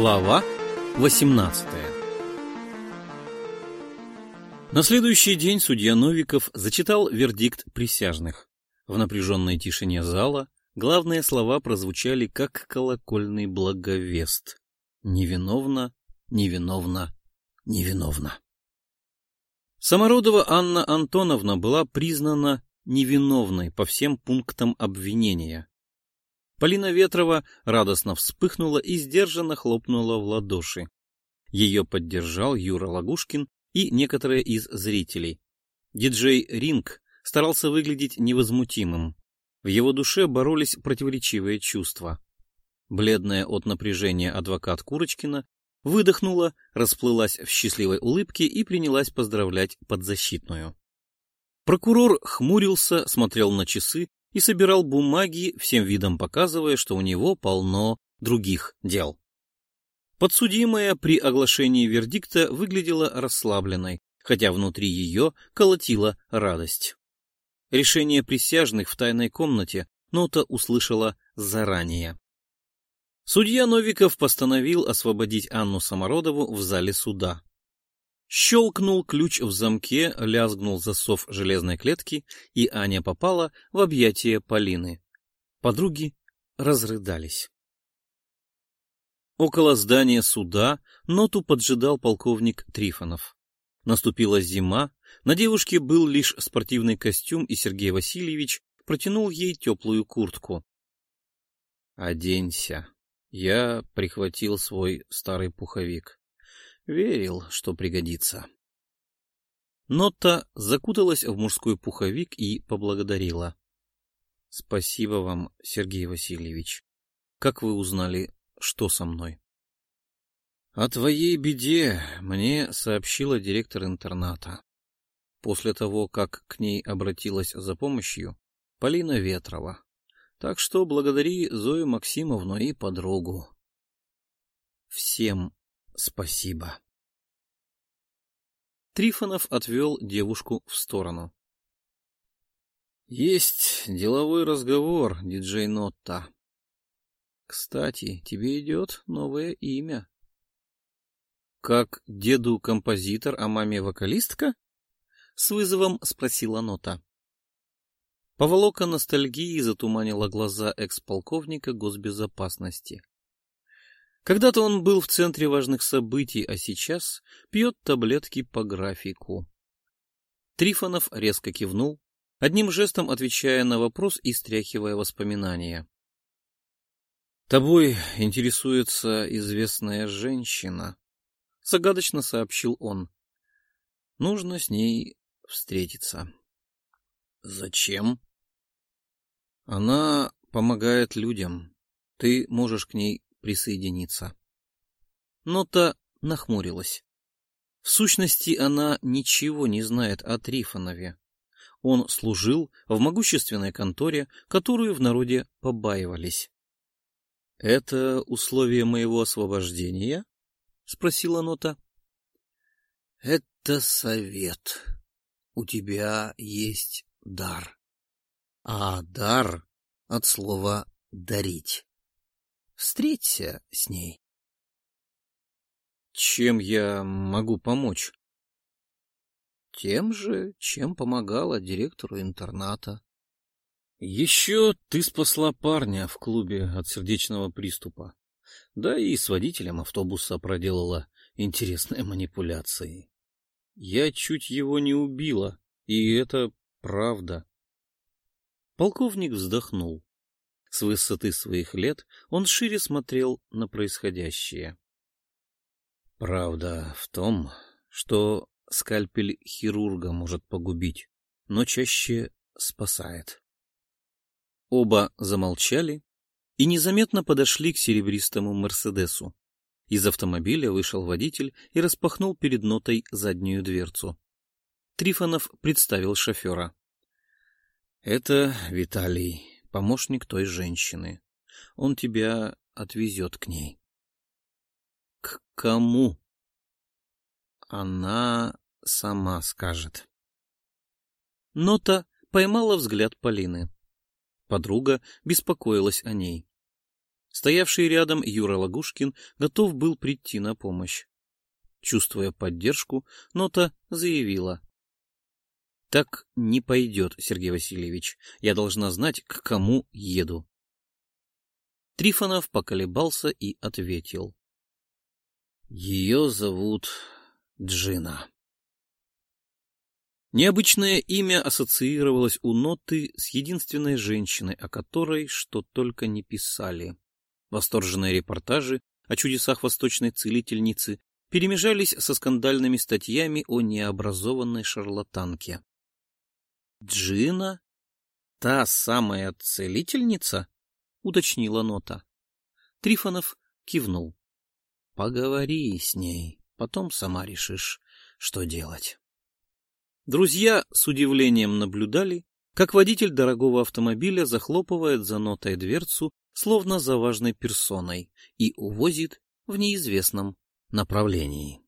Глава 18 На следующий день судья Новиков зачитал вердикт присяжных. В напряженной тишине зала главные слова прозвучали как колокольный благовест. Невиновна, невиновна, невиновна. Самородова Анна Антоновна была признана невиновной по всем пунктам обвинения. Полина Ветрова радостно вспыхнула и сдержанно хлопнула в ладоши. Ее поддержал Юра Лагушкин и некоторые из зрителей. Диджей Ринг старался выглядеть невозмутимым. В его душе боролись противоречивые чувства. Бледная от напряжения адвокат Курочкина выдохнула, расплылась в счастливой улыбке и принялась поздравлять подзащитную. Прокурор хмурился, смотрел на часы и собирал бумаги, всем видом показывая, что у него полно других дел. Подсудимая при оглашении вердикта выглядела расслабленной, хотя внутри ее колотила радость. Решение присяжных в тайной комнате Нота услышала заранее. Судья Новиков постановил освободить Анну Самородову в зале суда. Щелкнул ключ в замке, лязгнул засов железной клетки, и Аня попала в объятия Полины. Подруги разрыдались. Около здания суда Ноту поджидал полковник Трифонов. Наступила зима, на девушке был лишь спортивный костюм, и Сергей Васильевич протянул ей теплую куртку. — Оденься, я прихватил свой старый пуховик. Верил, что пригодится. Нотта закуталась в мужской пуховик и поблагодарила. — Спасибо вам, Сергей Васильевич. Как вы узнали, что со мной? — О твоей беде мне сообщила директор интерната. После того, как к ней обратилась за помощью Полина Ветрова. Так что благодари Зою Максимовну и подругу. Всем спасибо. Трифонов отвел девушку в сторону. Есть деловой разговор, диджей Нотта. Кстати, тебе идет новое имя. Как деду композитор, а маме вокалистка? С вызовом спросила Нота. Поволока ностальгии затуманила глаза экс-полковника госбезопасности. Когда-то он был в центре важных событий, а сейчас пьет таблетки по графику. Трифонов резко кивнул, одним жестом отвечая на вопрос и стряхивая воспоминания. «Тобой интересуется известная женщина», — загадочно сообщил он. «Нужно с ней встретиться». «Зачем?» Она помогает людям. Ты можешь к ней присоединиться. Нота нахмурилась. В сущности, она ничего не знает о Трифонове. Он служил в могущественной конторе, которую в народе побаивались. — Это условие моего освобождения? — спросила Нота. — Это совет. У тебя есть дар а дар от слова «дарить». Встреться с ней. Чем я могу помочь? Тем же, чем помогала директору интерната. Еще ты спасла парня в клубе от сердечного приступа. Да и с водителем автобуса проделала интересные манипуляции. Я чуть его не убила, и это правда. Полковник вздохнул. С высоты своих лет он шире смотрел на происходящее. Правда в том, что скальпель хирурга может погубить, но чаще спасает. Оба замолчали и незаметно подошли к серебристому Мерседесу. Из автомобиля вышел водитель и распахнул перед нотой заднюю дверцу. Трифонов представил шофера. Это Виталий, помощник той женщины. Он тебя отвезет к ней. К кому? Она сама скажет. Нота поймала взгляд Полины. Подруга беспокоилась о ней. Стоявший рядом Юра Лагушкин готов был прийти на помощь. Чувствуя поддержку, Нота заявила. — Так не пойдет, Сергей Васильевич. Я должна знать, к кому еду. Трифонов поколебался и ответил. — Ее зовут Джина. Необычное имя ассоциировалось у Ноты с единственной женщиной, о которой что только не писали. Восторженные репортажи о чудесах восточной целительницы перемежались со скандальными статьями о необразованной шарлатанке. «Джина? Та самая целительница?» — уточнила Нота. Трифонов кивнул. «Поговори с ней, потом сама решишь, что делать». Друзья с удивлением наблюдали, как водитель дорогого автомобиля захлопывает за нотой дверцу словно за важной персоной, и увозит в неизвестном направлении.